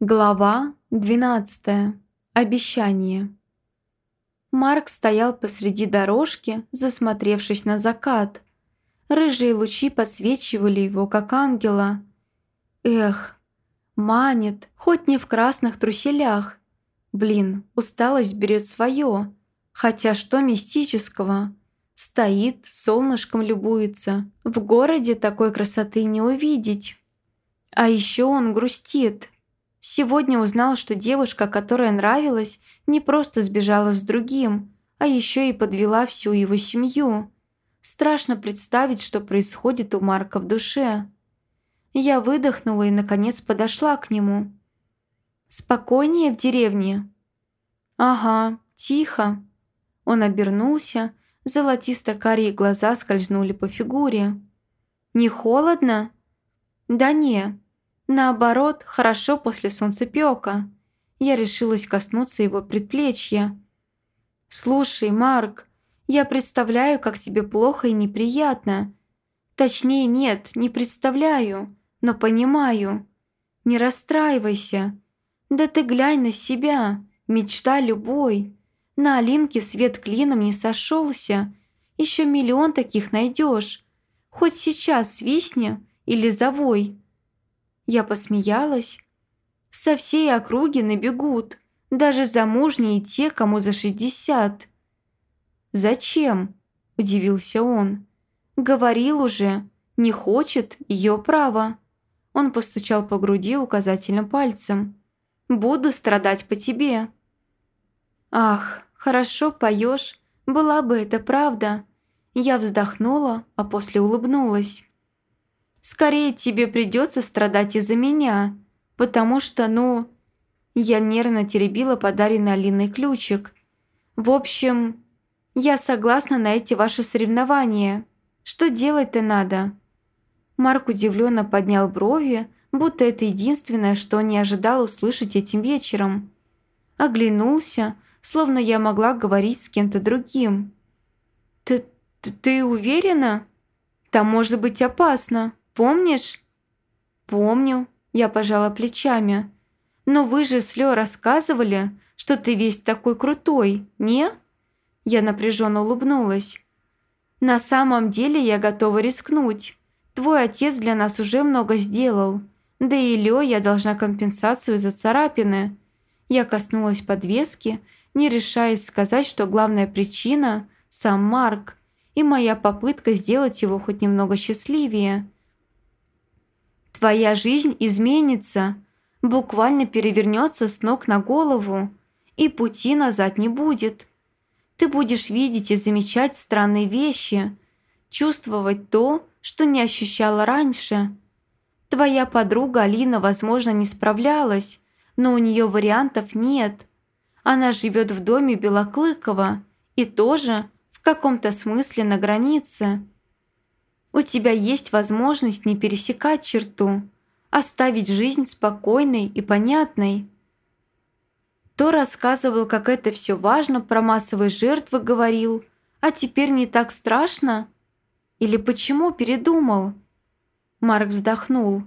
Глава 12. Обещание. Марк стоял посреди дорожки, засмотревшись на закат. Рыжие лучи подсвечивали его, как ангела. Эх, манит, хоть не в красных труселях. Блин, усталость берет свое. Хотя что мистического? Стоит, солнышком любуется. В городе такой красоты не увидеть. А еще он грустит – Сегодня узнал, что девушка, которая нравилась, не просто сбежала с другим, а еще и подвела всю его семью. Страшно представить, что происходит у Марка в душе. Я выдохнула и, наконец, подошла к нему. «Спокойнее в деревне?» «Ага, тихо». Он обернулся, золотисто-карие глаза скользнули по фигуре. «Не холодно?» «Да не, Наоборот, хорошо после солнцепёка. Я решилась коснуться его предплечья. «Слушай, Марк, я представляю, как тебе плохо и неприятно. Точнее, нет, не представляю, но понимаю. Не расстраивайся. Да ты глянь на себя, мечта любой. На Алинке свет клином не сошелся. Еще миллион таких найдешь. Хоть сейчас свистни или завой. Я посмеялась. Со всей округи набегут, даже замужние те, кому за шестьдесят. «Зачем?» – удивился он. «Говорил уже, не хочет, ее право». Он постучал по груди указательным пальцем. «Буду страдать по тебе». «Ах, хорошо поешь, была бы это правда». Я вздохнула, а после улыбнулась. Скорее тебе придется страдать из-за меня, потому что, ну...» Я нервно теребила подаренный Алиной ключик. «В общем, я согласна на эти ваши соревнования. Что делать-то надо?» Марк удивленно поднял брови, будто это единственное, что не ожидал услышать этим вечером. Оглянулся, словно я могла говорить с кем-то другим. «Ты, ты, ты уверена? Там может быть опасно». Помнишь?» «Помню», – я пожала плечами. «Но вы же с Лё рассказывали, что ты весь такой крутой, не?» Я напряженно улыбнулась. «На самом деле я готова рискнуть. Твой отец для нас уже много сделал. Да и Лё я должна компенсацию за царапины». Я коснулась подвески, не решаясь сказать, что главная причина – сам Марк и моя попытка сделать его хоть немного счастливее – Твоя жизнь изменится, буквально перевернется с ног на голову, и пути назад не будет. Ты будешь видеть и замечать странные вещи, чувствовать то, что не ощущала раньше. Твоя подруга Алина, возможно, не справлялась, но у нее вариантов нет. Она живет в доме Белоклыкова и тоже в каком-то смысле на границе. У тебя есть возможность не пересекать черту, оставить жизнь спокойной и понятной. То рассказывал, как это все важно, про массовые жертвы говорил, а теперь не так страшно? Или почему передумал? Марк вздохнул.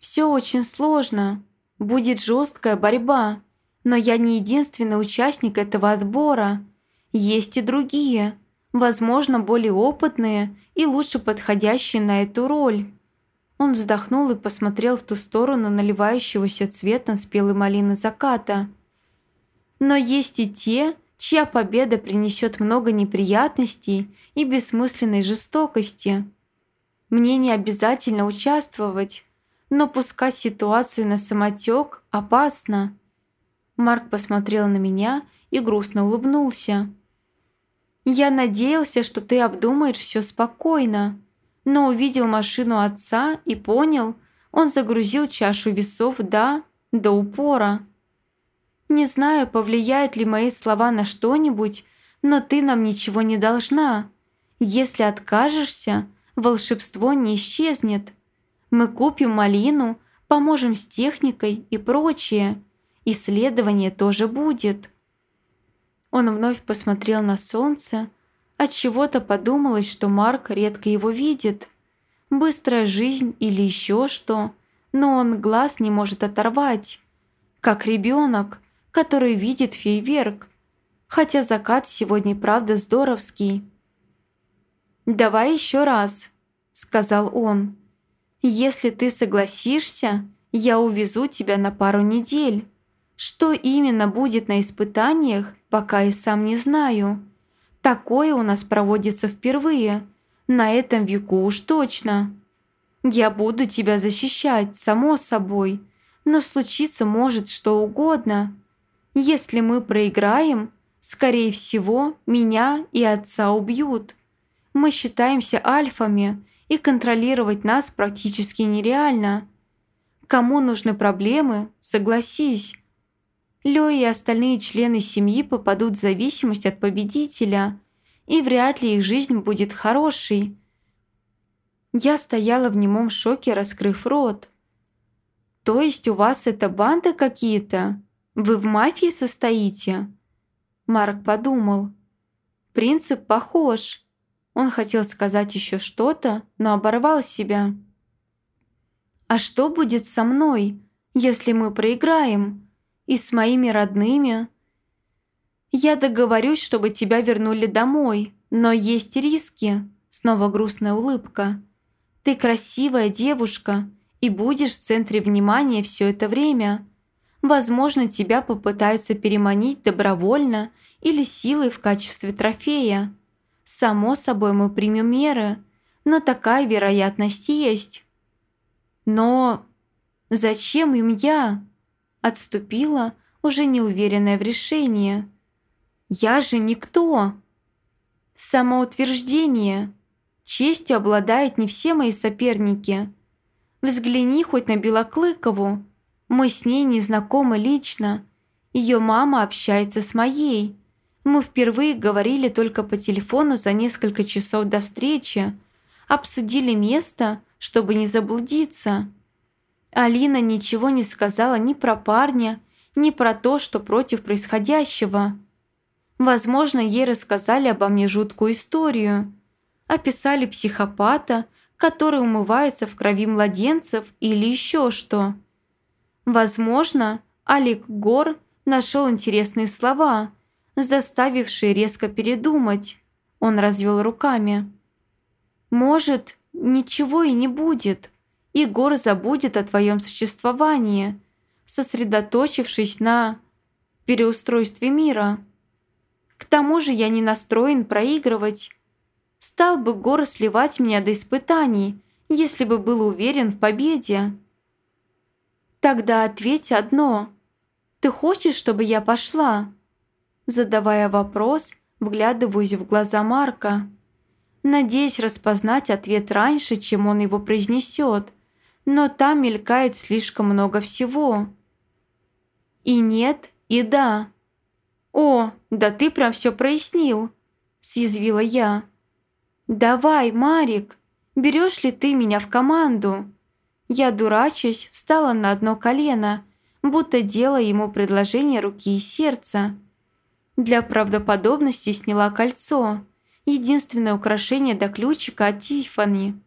Все очень сложно, будет жесткая борьба, но я не единственный участник этого отбора. Есть и другие – возможно, более опытные и лучше подходящие на эту роль. Он вздохнул и посмотрел в ту сторону наливающегося цветом спелой малины заката. Но есть и те, чья победа принесет много неприятностей и бессмысленной жестокости. Мне не обязательно участвовать, но пускать ситуацию на самотек опасно. Марк посмотрел на меня и грустно улыбнулся. Я надеялся, что ты обдумаешь все спокойно, но увидел машину отца и понял, он загрузил чашу весов «да» до упора. Не знаю, повлияют ли мои слова на что-нибудь, но ты нам ничего не должна. Если откажешься, волшебство не исчезнет. Мы купим малину, поможем с техникой и прочее. Исследование тоже будет. Он вновь посмотрел на солнце. От чего то подумалось, что Марк редко его видит. Быстрая жизнь или еще что. но он глаз не может оторвать. Как ребенок, который видит фейверк. Хотя закат сегодня правда здоровский. «Давай еще раз», — сказал он. «Если ты согласишься, я увезу тебя на пару недель. Что именно будет на испытаниях, пока и сам не знаю. Такое у нас проводится впервые, на этом веку уж точно. Я буду тебя защищать, само собой, но случиться может что угодно. Если мы проиграем, скорее всего, меня и отца убьют. Мы считаемся альфами, и контролировать нас практически нереально. Кому нужны проблемы, согласись. Лё и остальные члены семьи попадут в зависимость от победителя, и вряд ли их жизнь будет хорошей. Я стояла в немом шоке, раскрыв рот. «То есть у вас это банды какие-то? Вы в мафии состоите?» Марк подумал. «Принцип похож. Он хотел сказать еще что-то, но оборвал себя. «А что будет со мной, если мы проиграем? И с моими родными?» «Я договорюсь, чтобы тебя вернули домой, но есть риски», снова грустная улыбка. «Ты красивая девушка и будешь в центре внимания все это время. Возможно, тебя попытаются переманить добровольно или силой в качестве трофея. Само собой мы примем меры, но такая вероятность есть. Но зачем им я? Отступила, уже неуверенная в решении. Я же никто. Самоутверждение. Честью обладают не все мои соперники. Взгляни хоть на Белоклыкову. Мы с ней не знакомы лично. Ее мама общается с моей. Мы впервые говорили только по телефону за несколько часов до встречи, обсудили место, чтобы не заблудиться. Алина ничего не сказала ни про парня, ни про то, что против происходящего. Возможно, ей рассказали обо мне жуткую историю. Описали психопата, который умывается в крови младенцев или еще что. Возможно, Алик Гор нашел интересные слова – заставивший резко передумать. Он развел руками. «Может, ничего и не будет. Егор забудет о твоем существовании, сосредоточившись на переустройстве мира. К тому же я не настроен проигрывать. Стал бы Гор сливать меня до испытаний, если бы был уверен в победе. Тогда ответь одно. Ты хочешь, чтобы я пошла?» Задавая вопрос, вглядываюсь в глаза Марка, надеясь распознать ответ раньше, чем он его произнесет, но там мелькает слишком много всего. И нет, и да. «О, да ты прям все прояснил», – съязвила я. «Давай, Марик, берешь ли ты меня в команду?» Я, дурачась, встала на одно колено, будто делая ему предложение руки и сердца. Для правдоподобности сняла кольцо, единственное украшение до ключика от Тиффани.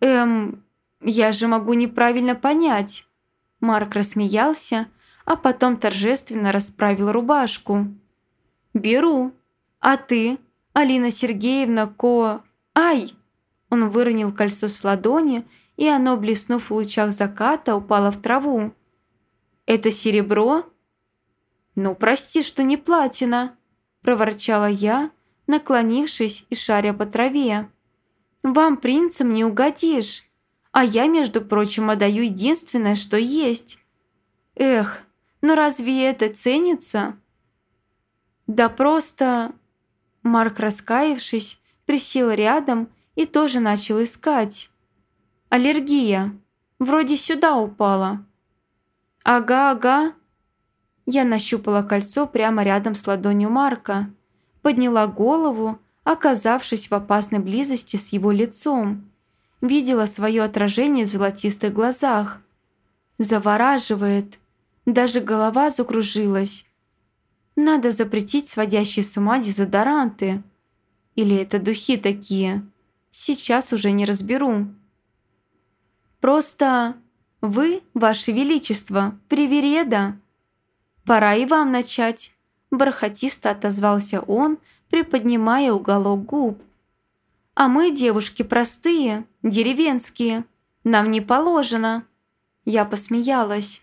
«Эм, я же могу неправильно понять». Марк рассмеялся, а потом торжественно расправил рубашку. «Беру. А ты, Алина Сергеевна Ко... Ай!» Он выронил кольцо с ладони, и оно, блеснув в лучах заката, упало в траву. «Это серебро?» «Ну, прости, что не платина», – проворчала я, наклонившись и шаря по траве. «Вам, принцам, не угодишь, а я, между прочим, отдаю единственное, что есть. Эх, ну разве это ценится?» «Да просто...» Марк, раскаявшись, присел рядом и тоже начал искать. «Аллергия. Вроде сюда упала». «Ага, ага», я нащупала кольцо прямо рядом с ладонью Марка, подняла голову, оказавшись в опасной близости с его лицом. Видела свое отражение в золотистых глазах. Завораживает. Даже голова закружилась. Надо запретить сводящие с ума дезодоранты. Или это духи такие? Сейчас уже не разберу. Просто Вы, Ваше Величество, привереда. Пора и вам начать. Бархатисто отозвался он, приподнимая уголок губ. А мы, девушки, простые, деревенские. Нам не положено. Я посмеялась.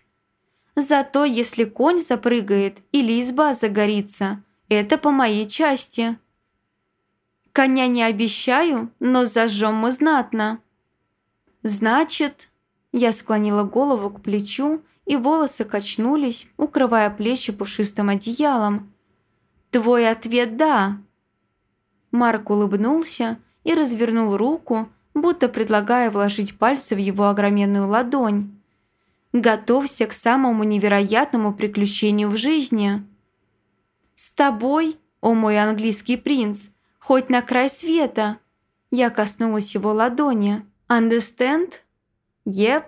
Зато если конь запрыгает или изба загорится, это по моей части. Коня не обещаю, но зажжем мы знатно. Значит, я склонила голову к плечу, и волосы качнулись, укрывая плечи пушистым одеялом. «Твой ответ – да!» Марк улыбнулся и развернул руку, будто предлагая вложить пальцы в его огроменную ладонь. Готовься к самому невероятному приключению в жизни. С тобой, о мой английский принц, хоть на край света. Я коснулась его ладони. Understand? Yep.